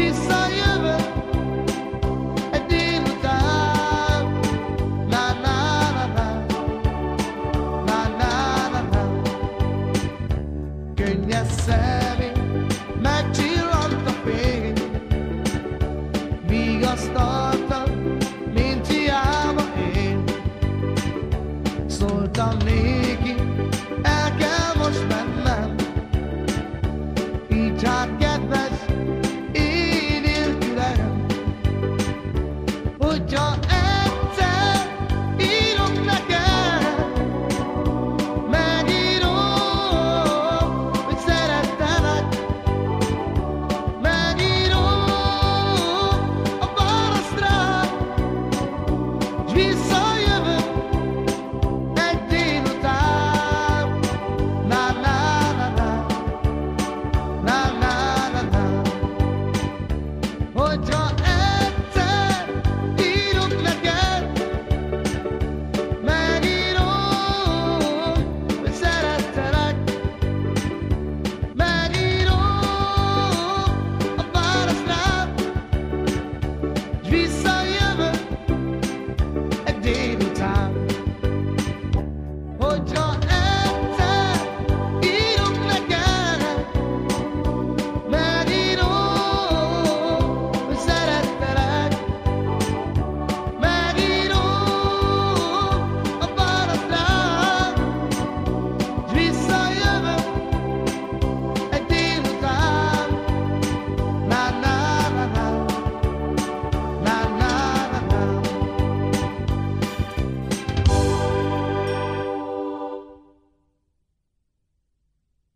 this Good job.